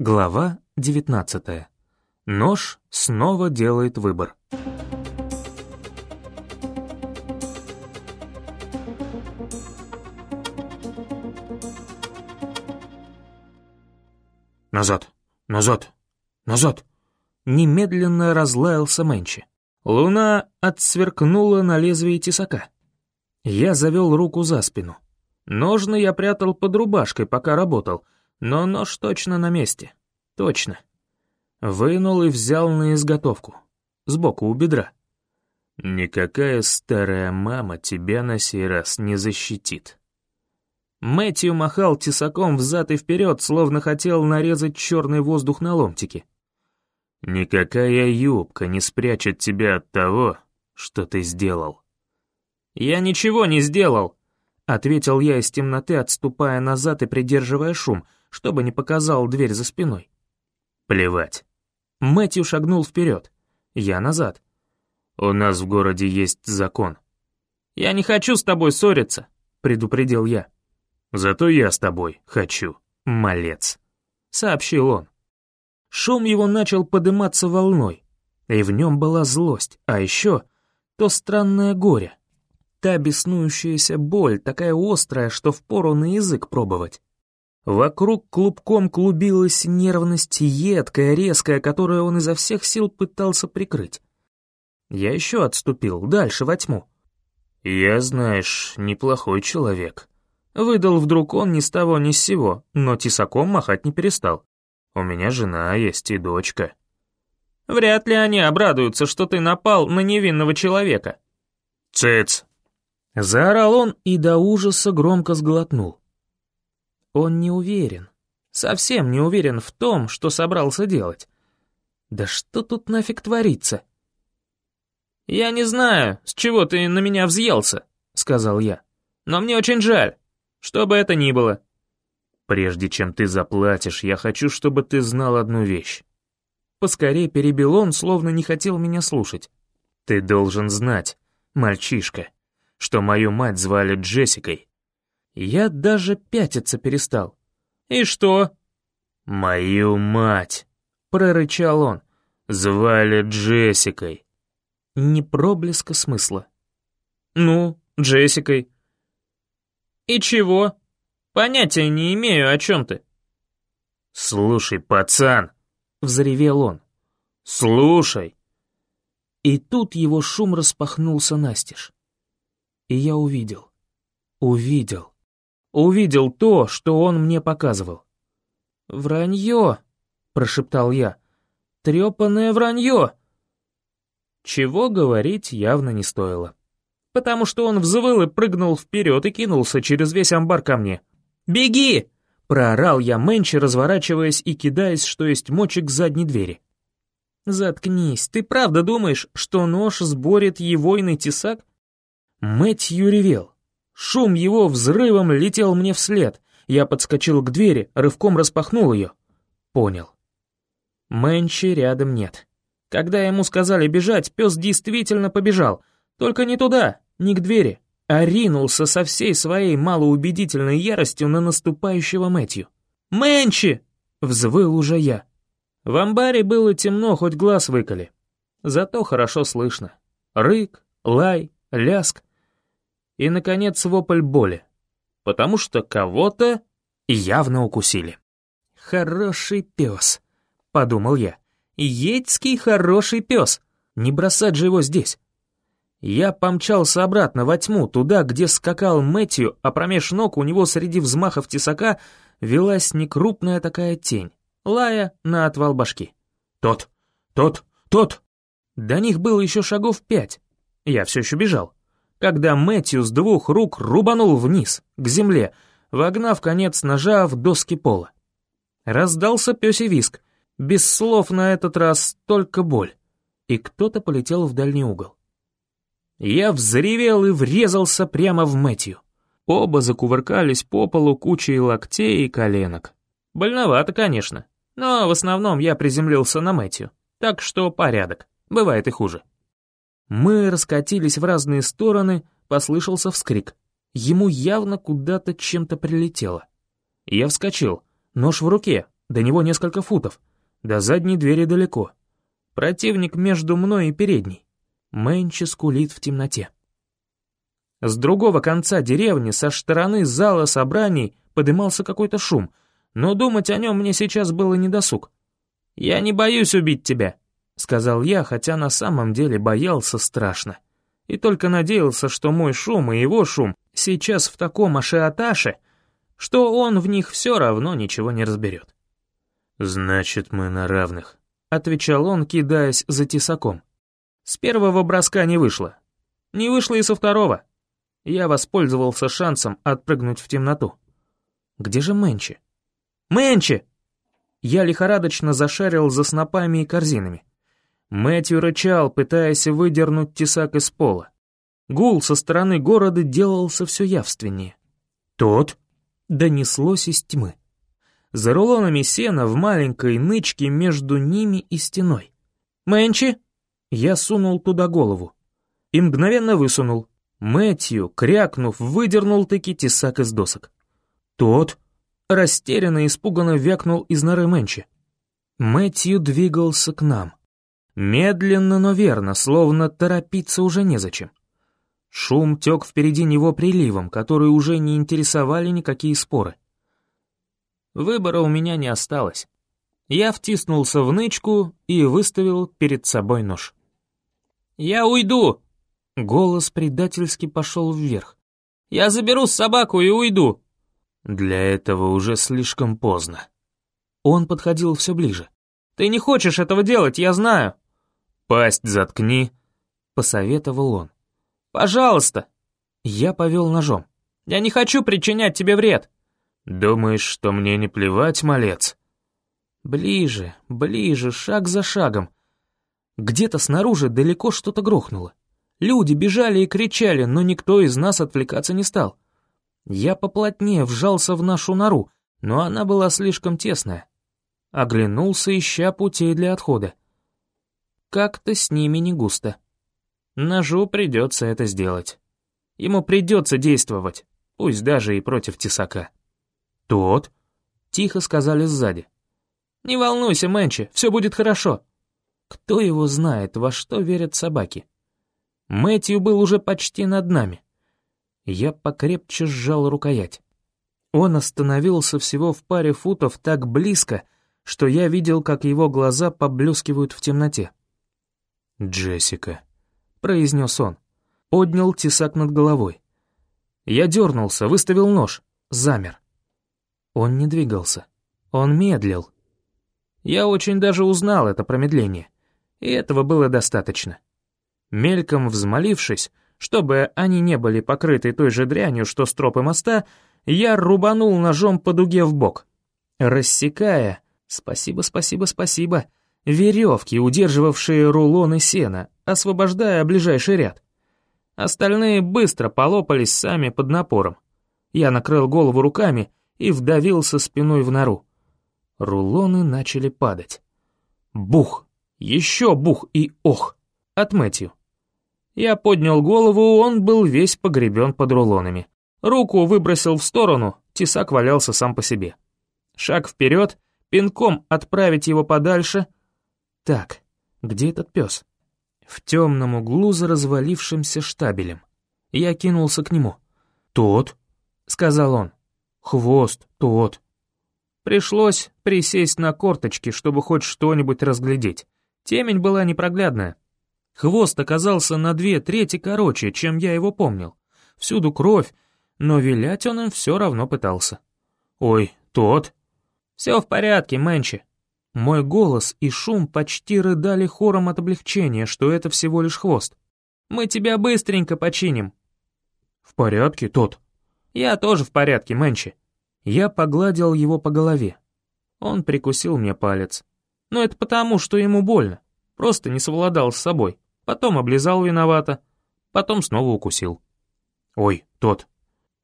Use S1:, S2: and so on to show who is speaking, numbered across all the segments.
S1: Глава 19. Нож снова делает выбор. «Назад! Назад! Назад!» Немедленно разлаялся Мэнчи. Луна отсверкнула на лезвие тесака. Я завел руку за спину. Ножны я прятал под рубашкой, пока работал — но нож точно на месте. Точно. Вынул и взял на изготовку. Сбоку у бедра. Никакая старая мама тебя на сей раз не защитит. Мэтью махал тесаком взад и вперед, словно хотел нарезать черный воздух на ломтики. Никакая юбка не спрячет тебя от того, что ты сделал. «Я ничего не сделал», — ответил я из темноты, отступая назад и придерживая шум — чтобы не показал дверь за спиной. Плевать. Мэтью шагнул вперед. Я назад. У нас в городе есть закон. Я не хочу с тобой ссориться, предупредил я. Зато я с тобой хочу, малец, сообщил он. Шум его начал подниматься волной, и в нем была злость, а еще то странное горе. Та беснующаяся боль, такая острая, что впору на язык пробовать. Вокруг клубком клубилась нервность едкая, резкая, которую он изо всех сил пытался прикрыть. Я еще отступил, дальше, во тьму. «Я, знаешь, неплохой человек». Выдал вдруг он ни с того ни с сего, но тесаком махать не перестал. «У меня жена есть и дочка». «Вряд ли они обрадуются, что ты напал на невинного человека».
S2: «Цыц!»
S1: Заорал он и до ужаса громко сглотнул. Он не уверен. Совсем не уверен в том, что собрался делать. Да что тут нафиг творится?
S2: «Я не знаю, с чего ты на меня взъелся», — сказал я. «Но мне очень жаль, что бы это ни было».
S1: «Прежде чем ты заплатишь, я хочу, чтобы ты знал одну вещь». Поскорее перебил он, словно не хотел меня слушать. «Ты должен знать, мальчишка, что мою мать звали Джессикой, я даже пятиться перестал. «И что?» «Мою мать!» — прорычал он. «Звали Джессикой». Ни проблеска смысла.
S2: «Ну, Джессикой». «И чего? Понятия не имею, о чем ты».
S1: «Слушай, пацан!» — взревел он. «Слушай!» И тут его шум распахнулся настежь. И я увидел. Увидел увидел то, что он мне показывал. «Вранье!» — прошептал я. «Трепанное вранье!» Чего говорить явно не стоило. Потому что он взвыл и прыгнул вперед и кинулся через весь амбар ко мне. «Беги!» — проорал я Мэнчи, разворачиваясь и кидаясь, что есть мочи к задней двери. «Заткнись, ты правда думаешь, что нож сборит его иный тесак?» Мэтью ревел. Шум его взрывом летел мне вслед. Я подскочил к двери, рывком распахнул ее. Понял. Мэнчи рядом нет. Когда ему сказали бежать, пес действительно побежал. Только не туда, не к двери, а ринулся со всей своей малоубедительной яростью на наступающего Мэтью. «Мэнчи!» — взвыл уже я. В амбаре было темно, хоть глаз выколи. Зато хорошо слышно. Рык, лай, ляск и, наконец, вопль боли, потому что кого-то явно укусили. «Хороший пес», — подумал я. «Едьский хороший пес. Не бросать же его здесь». Я помчался обратно во тьму, туда, где скакал Мэтью, а промеж ног у него среди взмахов тесака велась некрупная такая тень, лая на отвал башки. «Тот! Тот! Тот!» До них было еще шагов пять. Я все еще бежал когда Мэтью с двух рук рубанул вниз, к земле, вогнав конец ножа в доски пола. Раздался пёсий виск, без слов на этот раз только боль, и кто-то полетел в дальний угол. Я взревел и врезался прямо в Мэтью. Оба закувыркались по полу кучей локтей и коленок. Больновато, конечно, но в основном я приземлился на Мэтью, так что порядок, бывает и хуже. Мы раскатились в разные стороны, послышался вскрик. Ему явно куда-то чем-то прилетело. Я вскочил, нож в руке, До него несколько футов. До задней двери далеко. Противник между мной и передней. Мэнчи скулит в темноте. С другого конца деревни, со стороны зала собраний, подымался какой-то шум, но думать о нем мне сейчас было недосуг. «Я не боюсь убить тебя», — сказал я, хотя на самом деле боялся страшно. И только надеялся, что мой шум и его шум сейчас в таком ашиоташе, что он в них все равно ничего не разберет.
S2: «Значит, мы на равных», —
S1: отвечал он, кидаясь за тесаком. С первого броска не вышло. Не вышло и со второго. Я воспользовался шансом отпрыгнуть в темноту. Где же Мэнчи? Мэнчи! Я лихорадочно зашарил за снопами и корзинами. Мэтью рычал, пытаясь выдернуть тесак из пола. Гул со стороны города делался все явственнее. «Тот?» — донеслось из тьмы. За рулонами сена в маленькой нычке между ними и стеной. «Мэнчи?» Я сунул туда голову. И мгновенно высунул. Мэтью, крякнув, выдернул таки тесак из досок. «Тот?» Растерянно и испуганно вякнул из норы Мэнчи. Мэтью двигался к нам. Медленно, но верно, словно торопиться уже незачем. Шум тек впереди него приливом, который уже не интересовали никакие споры. Выбора у меня не осталось. Я втиснулся в нычку и выставил перед собой нож. «Я уйду!» Голос предательски пошел вверх. «Я заберу собаку и уйду!»
S2: Для этого уже слишком поздно.
S1: Он подходил все ближе. «Ты не хочешь этого делать, я знаю!»
S2: «Пасть заткни!» — посоветовал он.
S1: «Пожалуйста!» Я повел ножом. «Я не хочу причинять тебе вред!»
S2: «Думаешь, что мне не плевать, малец?»
S1: Ближе, ближе, шаг за шагом. Где-то снаружи далеко что-то грохнуло. Люди бежали и кричали, но никто из нас отвлекаться не стал. Я поплотнее вжался в нашу нору, но она была слишком тесная. Оглянулся, ища путей для отхода. Как-то с ними не густо. Ножу придется это сделать. Ему придется действовать, пусть даже и против тесака. «Тот?» — тихо сказали сзади. «Не волнуйся, Мэнчи, все будет хорошо». Кто его знает, во что верят собаки? Мэтью был уже почти над нами. Я покрепче сжал рукоять. Он остановился всего в паре футов так близко, что я видел, как его глаза поблескивают в темноте.
S2: «Джессика», —
S1: произнес он. Поднял тесак над головой. Я дернулся, выставил нож, замер. Он не двигался. Он медлил. Я очень даже узнал это промедление, и этого было достаточно. Мельком взмолившись, чтобы они не были покрыты той же дрянью, что стропы моста, я рубанул ножом по дуге в бок, рассекая, спасибо, спасибо, спасибо, веревки, удерживавшие рулоны сена, освобождая ближайший ряд. Остальные быстро полопались сами под напором. Я накрыл голову руками и вдавился спиной в нору. Рулоны начали падать. Бух! Еще бух и ох! От Мэтью. Я поднял голову, он был весь погребен под рулонами. Руку выбросил в сторону, тесак валялся сам по себе. Шаг вперед, пинком отправить его подальше. Так, где этот пес? В темном углу за развалившимся штабелем. Я кинулся к нему. «Тот», — сказал он. «Хвост, тот». Пришлось присесть на корточки, чтобы хоть что-нибудь разглядеть. Темень была непроглядная. Хвост оказался на две трети короче, чем я его помнил. Всюду кровь, но вилять он им все равно пытался. «Ой, тот!» «Все в порядке, Мэнчи!» Мой голос и шум почти рыдали хором от облегчения, что это всего лишь хвост. «Мы тебя быстренько починим!» «В порядке, тот?» «Я тоже в порядке, Мэнчи!» Я погладил его по голове. Он прикусил мне палец. Но это потому, что ему больно. Просто не совладал с собой потом облизал виновато, потом снова укусил. «Ой, тот!»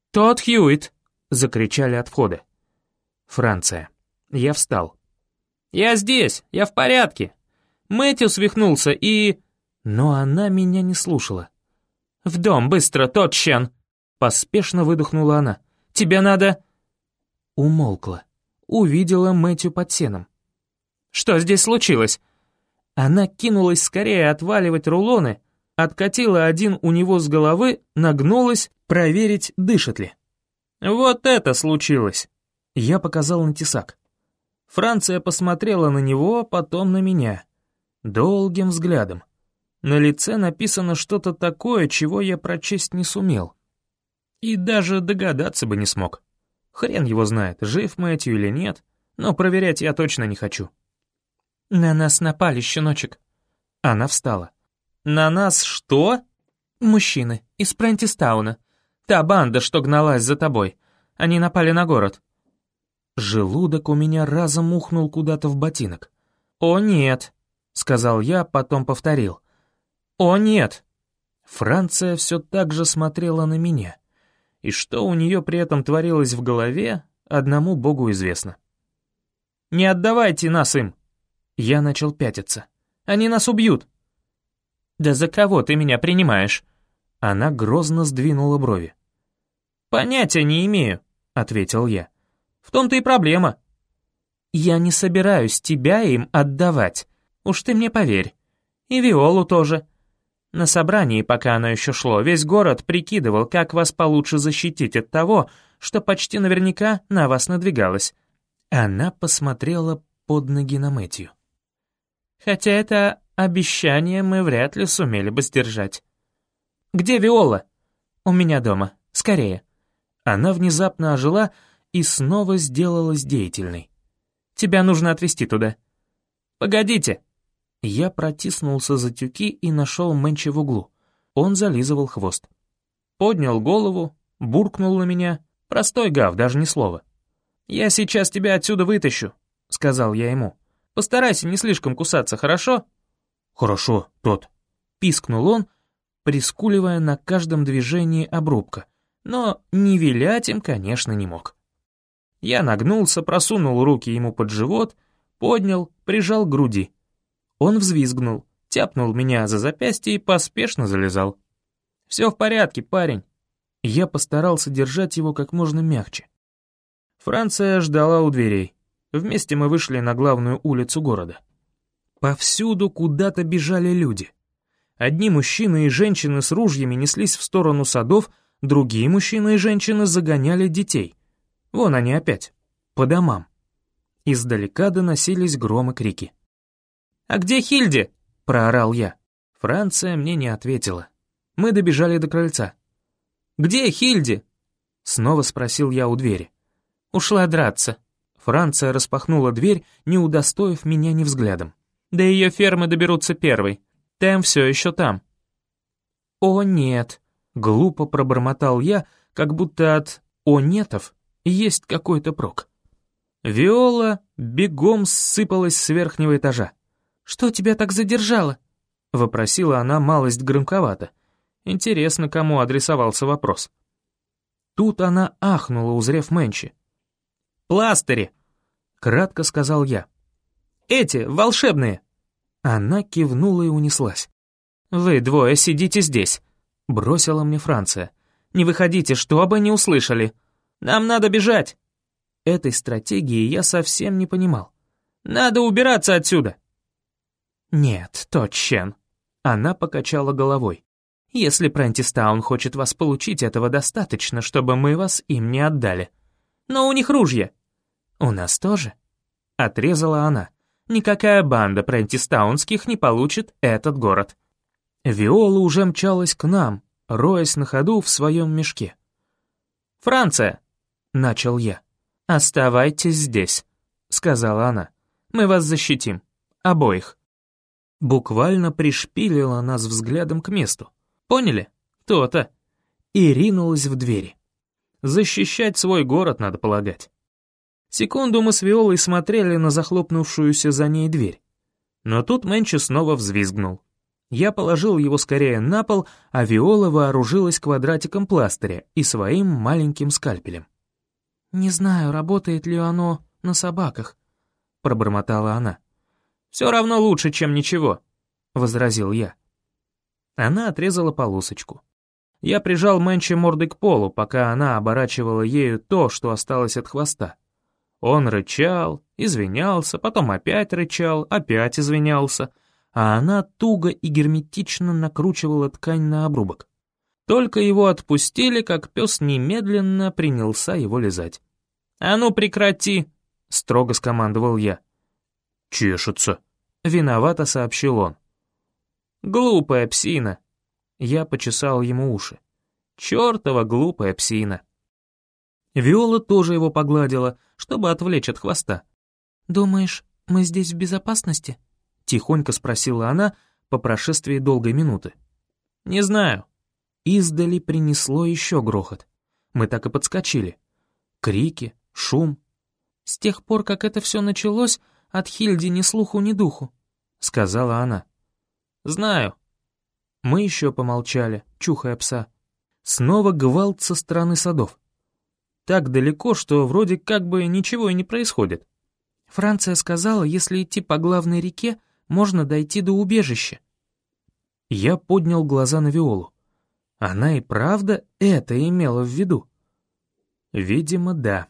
S1: «Тот Хьюит!» — закричали от входа. Франция. Я встал. «Я здесь, я в порядке!» Мэтью свихнулся и... Но она меня не слушала. «В дом, быстро, тот Щен!» Поспешно выдохнула она. «Тебе надо...» Умолкла. увидела Мэтью под сеном.
S2: «Что здесь случилось?»
S1: Она кинулась скорее отваливать рулоны, откатила один у него с головы, нагнулась проверить, дышит ли.
S2: «Вот это случилось!»
S1: Я показал на тесак. Франция посмотрела на него, потом на меня. Долгим взглядом. На лице написано что-то такое, чего я прочесть не сумел. И даже догадаться бы не смог. Хрен его знает, жив Мэтью или нет, но проверять я точно не хочу. «На нас напали, щеночек». Она встала.
S2: «На нас что?»
S1: «Мужчины, из Прентистауна. Та банда, что гналась за тобой. Они напали на город». Желудок у меня разом ухнул куда-то в ботинок.
S2: «О, нет», — сказал я, потом повторил. «О, нет».
S1: Франция все так же смотрела на меня. И что у нее при этом творилось в голове, одному богу известно.
S2: «Не отдавайте нас им!»
S1: Я начал пятиться. «Они нас убьют!»
S2: «Да за кого ты меня принимаешь?»
S1: Она грозно сдвинула брови.
S2: «Понятия не имею», — ответил я. В том-то и проблема.
S1: Я не собираюсь тебя им отдавать. Уж ты мне поверь. И Виолу тоже. На собрании, пока оно еще шло, весь город прикидывал, как вас получше защитить от того, что почти наверняка на вас надвигалось. Она посмотрела под ноги на Мэтью. Хотя это обещание мы вряд ли сумели бы сдержать. «Где Виола?» «У меня дома. Скорее». Она внезапно ожила, и снова сделалась деятельной. «Тебя нужно отвезти туда».
S2: «Погодите».
S1: Я протиснулся за тюки и нашел Мэнчи в углу. Он зализывал хвост. Поднял голову, буркнул на меня. Простой гав, даже ни слова.
S2: «Я сейчас тебя отсюда вытащу», — сказал я ему. «Постарайся не слишком кусаться, хорошо?»
S1: «Хорошо, тот», — пискнул он, прискуливая на каждом движении обрубка, но не вилять им, конечно, не мог. Я нагнулся, просунул руки ему под живот, поднял, прижал к груди. Он взвизгнул, тяпнул меня за запястье и поспешно залезал. «Все в порядке, парень». Я постарался держать его как можно мягче. Франция ждала у дверей. Вместе мы вышли на главную улицу города. Повсюду куда-то бежали люди. Одни мужчины и женщины с ружьями неслись в сторону садов, другие мужчины и женщины загоняли детей — Вон они опять, по домам. Издалека доносились громы крики.
S2: «А где Хильди?» — проорал я.
S1: Франция мне не ответила. Мы добежали до крыльца.
S2: «Где Хильди?»
S1: — снова спросил я у двери.
S2: «Ушла драться».
S1: Франция распахнула дверь, не удостоив меня ни взглядом.
S2: «До ее фермы доберутся первой. Тэм все еще там».
S1: «О, нет», — глупо пробормотал я, как будто от «о нетов» есть какой-то прок. Виола бегом сыпалась с верхнего этажа. «Что тебя так задержало?» — вопросила она малость громковато. Интересно, кому адресовался вопрос. Тут она ахнула, узрев Мэнчи.
S2: «Пластыри!»
S1: — кратко сказал я.
S2: «Эти, волшебные!»
S1: Она кивнула и унеслась.
S2: «Вы двое сидите здесь», — бросила мне Франция. «Не выходите, что бы не услышали. Нам надо бежать!»
S1: Этой стратегии я совсем не понимал.
S2: «Надо убираться отсюда!»
S1: «Нет, точен!» Она покачала головой. «Если Прентистаун хочет вас получить, этого достаточно, чтобы мы вас им не отдали.
S2: Но у них ружья!»
S1: «У нас тоже?» Отрезала она. «Никакая банда Прентистаунских не получит этот город». Виола уже мчалась к нам, роясь на ходу в своем мешке.
S2: «Франция!»
S1: Начал я. «Оставайтесь здесь», — сказала она. «Мы вас защитим. Обоих». Буквально пришпилила нас взглядом к месту. Поняли? То-то. И ринулась в двери. Защищать свой город, надо полагать. Секунду мы с Виолой смотрели на захлопнувшуюся за ней дверь. Но тут Мэнчи снова взвизгнул. Я положил его скорее на пол, а Виола вооружилась квадратиком пластыря и своим маленьким скальпелем. «Не знаю, работает ли оно на собаках», — пробормотала она.
S2: «Все равно лучше, чем ничего», — возразил я.
S1: Она отрезала полосочку. Я прижал Мэнчи мордой к полу, пока она оборачивала ею то, что осталось от хвоста. Он рычал, извинялся, потом опять рычал, опять извинялся, а она туго и герметично накручивала ткань на обрубок. Только его отпустили, как пес немедленно принялся его лизать. «А ну прекрати!» — строго скомандовал я. «Чешется», — виновато сообщил он. «Глупая псина!» Я почесал ему уши. «Чёртова глупая псина!» Виола тоже его погладила, чтобы отвлечь от хвоста.
S2: «Думаешь, мы здесь в безопасности?»
S1: — тихонько спросила она по прошествии долгой минуты. «Не знаю». Издали принесло еще грохот. Мы так и подскочили. Крики, шум.
S2: «С тех пор, как это все началось, от Хильди ни слуху, ни духу», — сказала она.
S1: «Знаю». Мы еще помолчали, чухая пса. Снова гвалт со стороны садов. Так далеко, что вроде как бы ничего и не происходит.
S2: Франция сказала, если идти по главной реке, можно дойти до убежища.
S1: Я поднял глаза на Виолу. Она и правда это имела в виду? Видимо, да.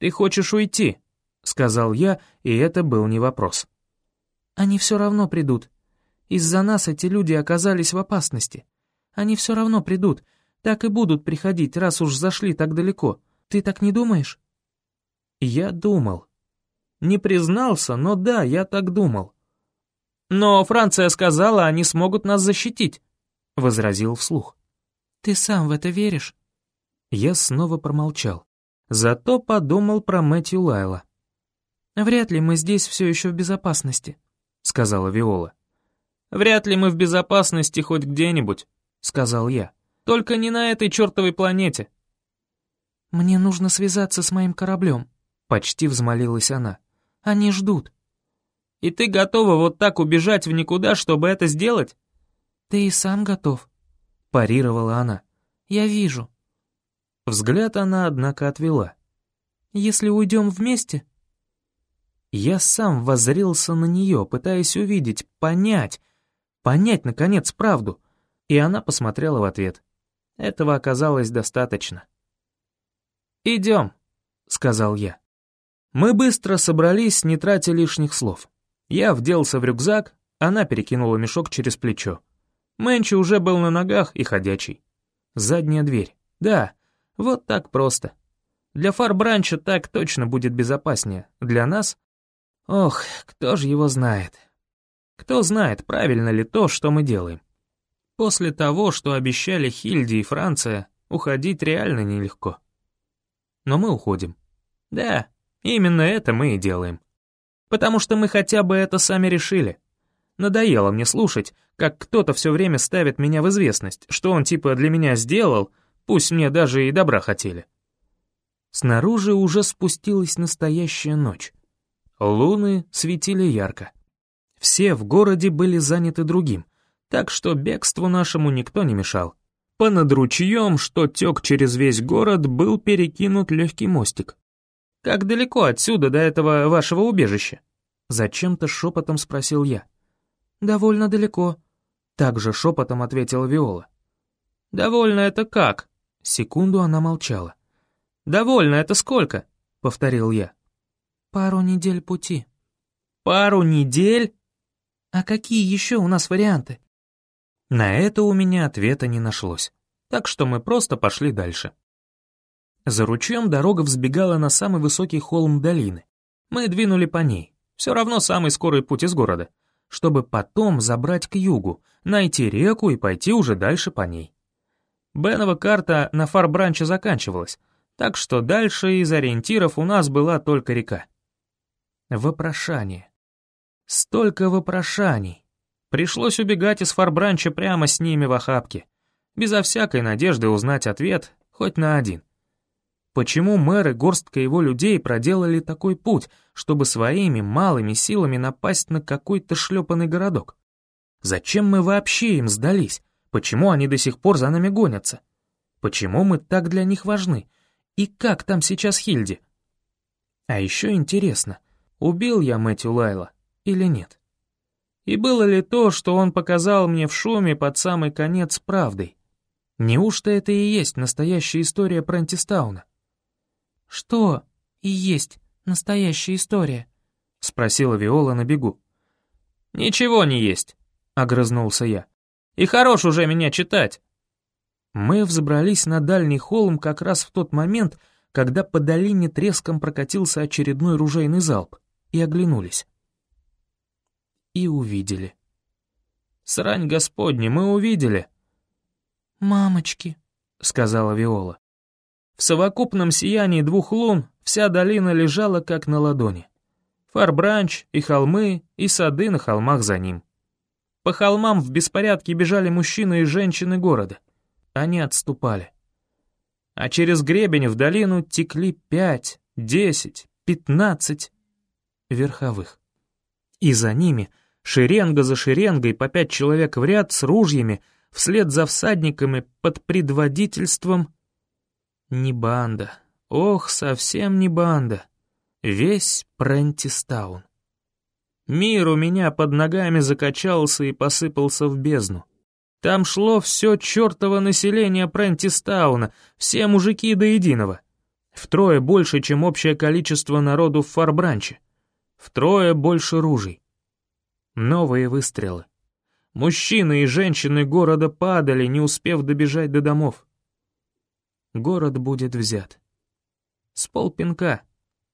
S1: «Ты хочешь уйти?» — сказал я, и это был не вопрос.
S2: «Они все равно придут. Из-за нас эти люди оказались в опасности. Они все равно придут, так и будут приходить, раз уж зашли так далеко. Ты так не думаешь?»
S1: Я думал. Не признался, но да, я так думал. «Но Франция сказала, они смогут нас защитить», — возразил вслух.
S2: «Ты сам в это веришь?»
S1: Я снова промолчал. Зато подумал про Мэтью Лайла.
S2: «Вряд ли мы здесь все еще в безопасности», — сказала Виола.
S1: «Вряд ли мы в безопасности хоть где-нибудь», — сказал я. Только не на этой чертовой планете».
S2: «Мне нужно связаться с моим кораблем», — почти взмолилась она. «Они ждут».
S1: «И ты готова вот так убежать в никуда, чтобы это сделать?»
S2: «Ты и сам готов», —
S1: парировала она.
S2: «Я вижу».
S1: Взгляд она, однако, отвела.
S2: «Если уйдем вместе?»
S1: Я сам воззрился на нее, пытаясь увидеть, понять, понять, наконец, правду, и она посмотрела в ответ. Этого оказалось достаточно. «Идем», — сказал я. Мы быстро собрались, не тратя лишних слов. Я вделся в рюкзак, она перекинула мешок через плечо. Мэнчи уже был на ногах и ходячий. Задняя дверь. Да, вот так просто. Для фарбранча так точно будет безопаснее. Для нас? Ох, кто же его знает. Кто знает, правильно ли то, что мы делаем. После того, что обещали Хильди и Франция, уходить реально нелегко. Но мы уходим. Да, именно это мы и делаем. Потому что мы хотя бы это сами решили. Надоело мне слушать, как кто-то все время ставит меня в известность, что он типа для меня сделал, пусть мне даже и добра хотели. Снаружи уже спустилась настоящая ночь. Луны светили ярко. Все в городе были заняты другим, так что бегству нашему никто не мешал. Понад ручьем, что тек через весь город, был перекинут легкий мостик. «Как далеко отсюда до этого вашего убежища?» Зачем-то шепотом спросил я.
S2: «Довольно далеко», — также шепотом ответила Виола.
S1: «Довольно это как?»
S2: Секунду она молчала.
S1: «Довольно это сколько?» — повторил я.
S2: «Пару недель пути».
S1: «Пару недель?»
S2: «А какие еще у нас варианты?»
S1: На это у меня ответа не нашлось, так что мы просто пошли дальше. За ручьем дорога взбегала на самый высокий холм долины. Мы двинули по ней, все равно самый скорый путь из города, чтобы потом забрать к югу, найти реку и пойти уже дальше по ней. Бенова карта на фарбранче заканчивалась, так что дальше из ориентиров у нас была только река. Вопрошание. Столько вопрошаний. Пришлось убегать из фарбранча прямо с ними в охапке, безо всякой надежды узнать ответ хоть на один. Почему мэр и горстка его людей проделали такой путь, чтобы своими малыми силами напасть на какой-то шлепанный городок? Зачем мы вообще им сдались? Почему они до сих пор за нами гонятся? Почему мы так для них важны? И как там сейчас Хильди? А еще интересно, убил я Мэтью Лайла или нет? И было ли то, что он показал мне в шуме под самый конец правдой? Неужто это и есть настоящая история Прентистауна?
S2: «Что?» и есть настоящая история?»
S1: — спросила Виола на бегу. «Ничего не есть», — огрызнулся я. «И хорош уже меня читать». Мы взобрались на дальний холм как раз в тот момент, когда по долине треском прокатился очередной ружейный залп, и оглянулись. И увидели. Срань Господня, мы увидели.
S2: «Мамочки», — сказала Виола.
S1: В совокупном сиянии двух лун вся долина лежала как на ладони. Фарбранч и холмы, и сады на холмах за ним. По холмам в беспорядке бежали мужчины и женщины города. Они отступали. А через гребень в долину текли пять, десять, пятнадцать верховых. И за ними, шеренга за шеренгой, по пять человек в ряд с ружьями, вслед за всадниками под предводительством... Не банда. Ох, совсем не банда. Весь Прентистаун. Мир у меня под ногами закачался и посыпался в бездну. Там шло все чертово население Прентистауна, все мужики до единого. Втрое больше, чем общее количество народу в Фарбранче. Втрое больше ружей. Новые выстрелы. Мужчины и женщины города падали, не успев добежать до домов. Город будет взят. С полпинка,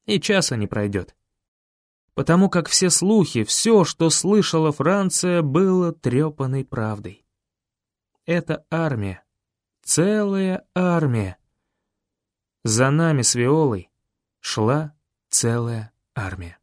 S1: и часа не пройдет. Потому как все слухи, все, что слышала Франция, было трепанной правдой. Это армия, целая армия. За нами с Виолой шла целая армия.